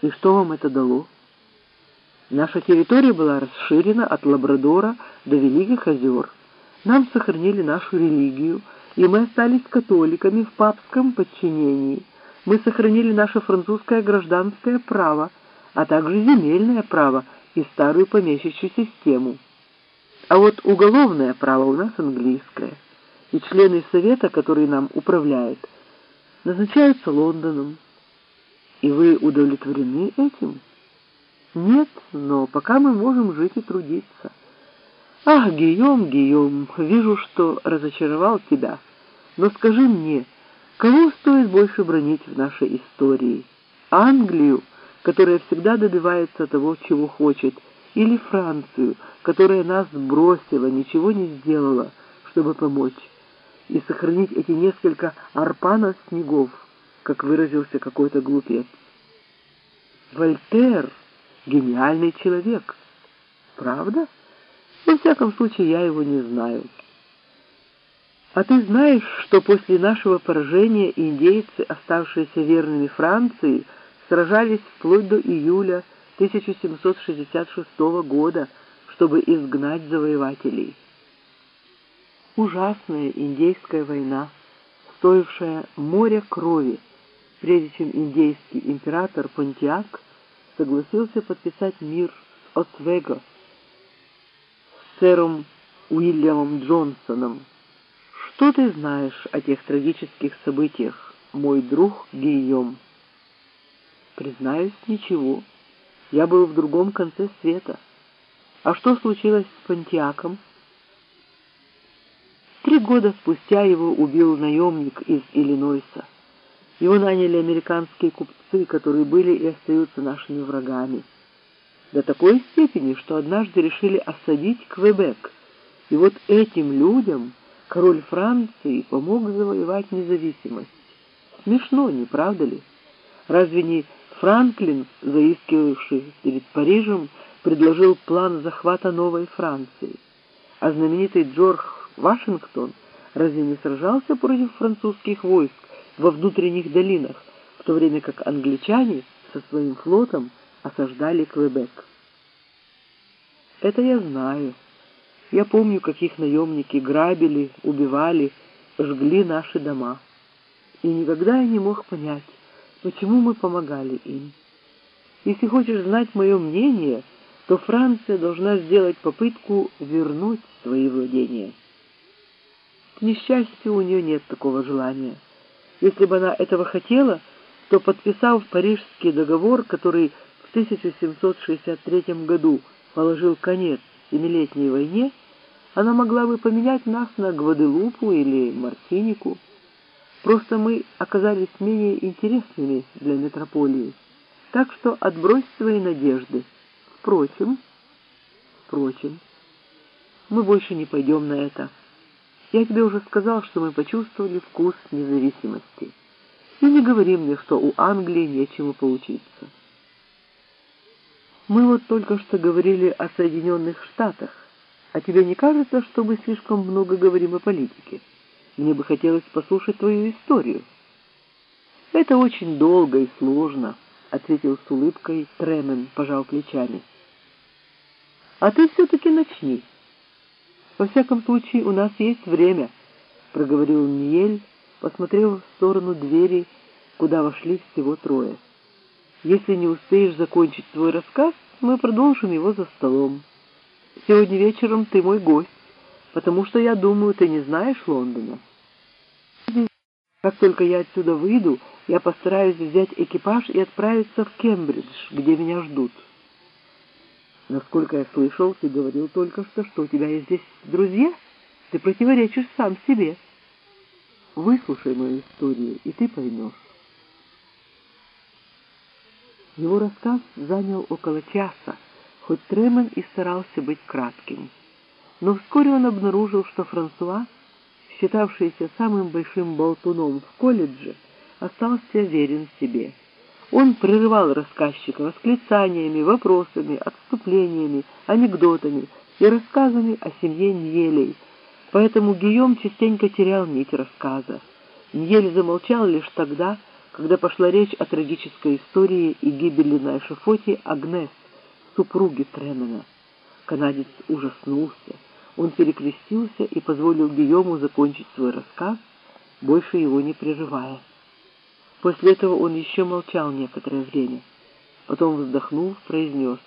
И что вам это дало? Наша территория была расширена от Лабрадора до Великих озер. Нам сохранили нашу религию, и мы остались католиками в папском подчинении. Мы сохранили наше французское гражданское право, а также земельное право и старую помещичью систему. А вот уголовное право у нас английское, и члены совета, которые нам управляют, назначаются Лондоном. И вы удовлетворены этим? Нет, но пока мы можем жить и трудиться. Ах, Гийом, Гийом, вижу, что разочаровал тебя. Но скажи мне, кого стоит больше бронить в нашей истории? Англию, которая всегда добивается того, чего хочет, или Францию, которая нас бросила, ничего не сделала, чтобы помочь, и сохранить эти несколько арпанов снегов, как выразился какой-то глупец. Вольтер — гениальный человек. Правда? Во всяком случае, я его не знаю. А ты знаешь, что после нашего поражения индейцы, оставшиеся верными Франции, сражались вплоть до июля 1766 года, чтобы изгнать завоевателей. Ужасная индейская война, стоившая море крови, прежде чем индейский император Понтиак согласился подписать мир с Освего с сэром Уильямом Джонсоном. Что ты знаешь о тех трагических событиях, мой друг Гийом? Признаюсь, ничего. Я был в другом конце света. А что случилось с Понтиаком? Три года спустя его убил наемник из Иллинойса. Его наняли американские купцы, которые были и остаются нашими врагами. До такой степени, что однажды решили осадить Квебек. И вот этим людям король Франции помог завоевать независимость. Смешно, не правда ли? Разве не Франклин, заискивавший перед Парижем, предложил план захвата Новой Франции. А знаменитый Джордж Вашингтон разве не сражался против французских войск во внутренних долинах, в то время как англичане со своим флотом осаждали Квебек? Это я знаю. Я помню, как их наемники грабили, убивали, жгли наши дома. И никогда я не мог понять, почему мы помогали им. Если хочешь знать мое мнение, то Франция должна сделать попытку вернуть свои владения. К несчастью, у нее нет такого желания. Если бы она этого хотела, то, подписав Парижский договор, который в 1763 году положил конец Семилетней войне, она могла бы поменять нас на Гваделупу или Мартинику. Просто мы оказались менее интересными для метрополии. Так что отбрось свои надежды. Впрочем, впрочем, мы больше не пойдем на это. Я тебе уже сказал, что мы почувствовали вкус независимости. И не говори мне, что у Англии нечему поучиться. Мы вот только что говорили о Соединенных Штатах. А тебе не кажется, что мы слишком много говорим о политике? Мне бы хотелось послушать твою историю». «Это очень долго и сложно», — ответил с улыбкой Тремен, пожал плечами. «А ты все-таки начни. Во всяком случае, у нас есть время», — проговорил Ниель, посмотрев в сторону двери, куда вошли всего трое. «Если не успеешь закончить свой рассказ, мы продолжим его за столом. Сегодня вечером ты мой гость, потому что, я думаю, ты не знаешь Лондона». Как только я отсюда выйду, я постараюсь взять экипаж и отправиться в Кембридж, где меня ждут. Насколько я слышал, ты говорил только что, что у тебя есть здесь друзья. Ты противоречишь сам себе. Выслушай мою историю, и ты поймешь. Его рассказ занял около часа, хоть Тремен и старался быть кратким. Но вскоре он обнаружил, что Франсуа считавшийся самым большим болтуном в колледже, остался верен себе. Он прерывал рассказчика восклицаниями, вопросами, отступлениями, анекдотами и рассказами о семье Ньелей, поэтому Гийом частенько терял нить рассказа. Ньель замолчал лишь тогда, когда пошла речь о трагической истории и гибели на эшафоте Агнес, супруги Тремена. Канадец ужаснулся. Он перекрестился и позволил Гийому закончить свой рассказ, больше его не прерывая. После этого он еще молчал некоторое время. Потом, вздохнув, произнес.